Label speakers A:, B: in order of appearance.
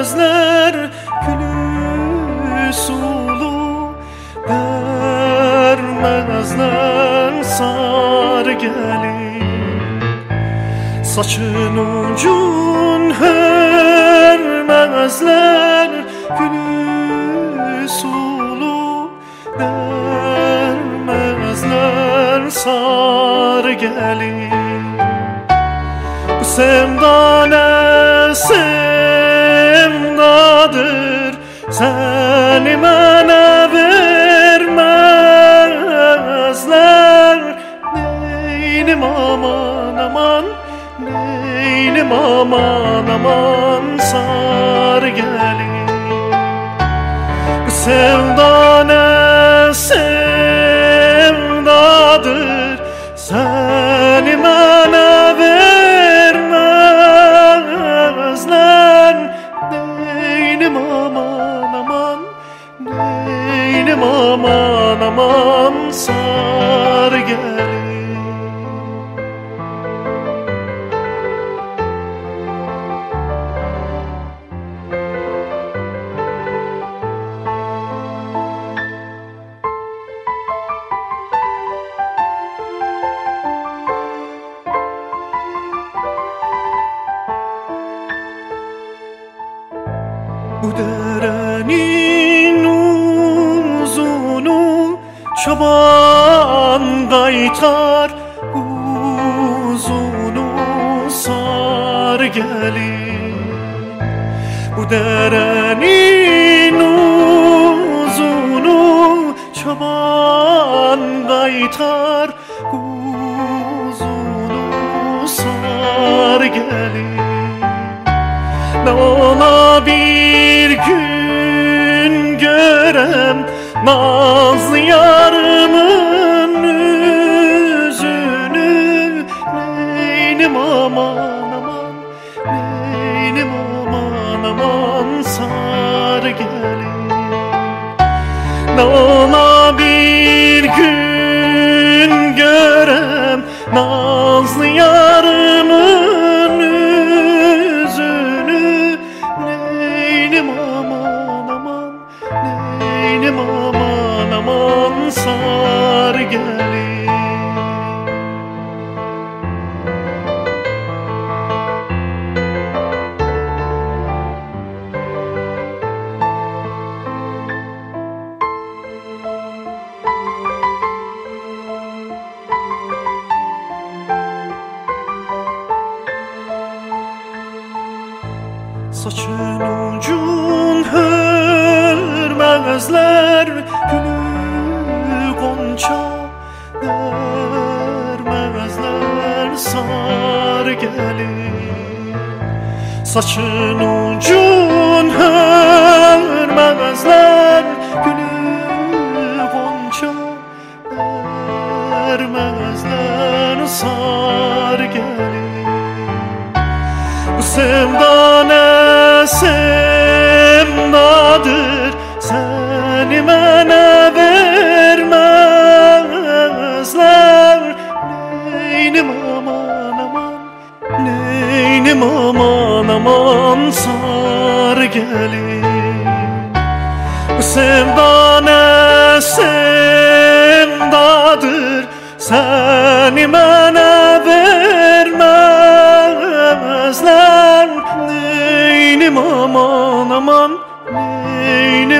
A: gözler külü sulu sar gelin Saçın ucun hörmezler Gülü sulu sar gelin Bu sevda nesin sevdadır Seni bana vermezler. Neynim aman aman Neynim aman aman sar gelin. Bu sevda Neynim aman aman sar gelin Bu çoban gaytar Uzunu sar gelin. Bu derenin uzunu çoban gaytar Uzunu sar gelin. Ne ola gün görem Nazlı yarımın yüzünü. Neynim aman aman Neynim aman aman Sar gelin. Ola bir gün görem Nazlı yarımın Gelin Saçın ucun hörmezler Gülü gonca dermezler Sar gelin Saçın ucun hörmezler Gülü gonca dermezler Sar gelin bu sevda ne Sar gelin Bu sevda ne sevdadır. Seni bana vermezler. Neynim aman aman Neynim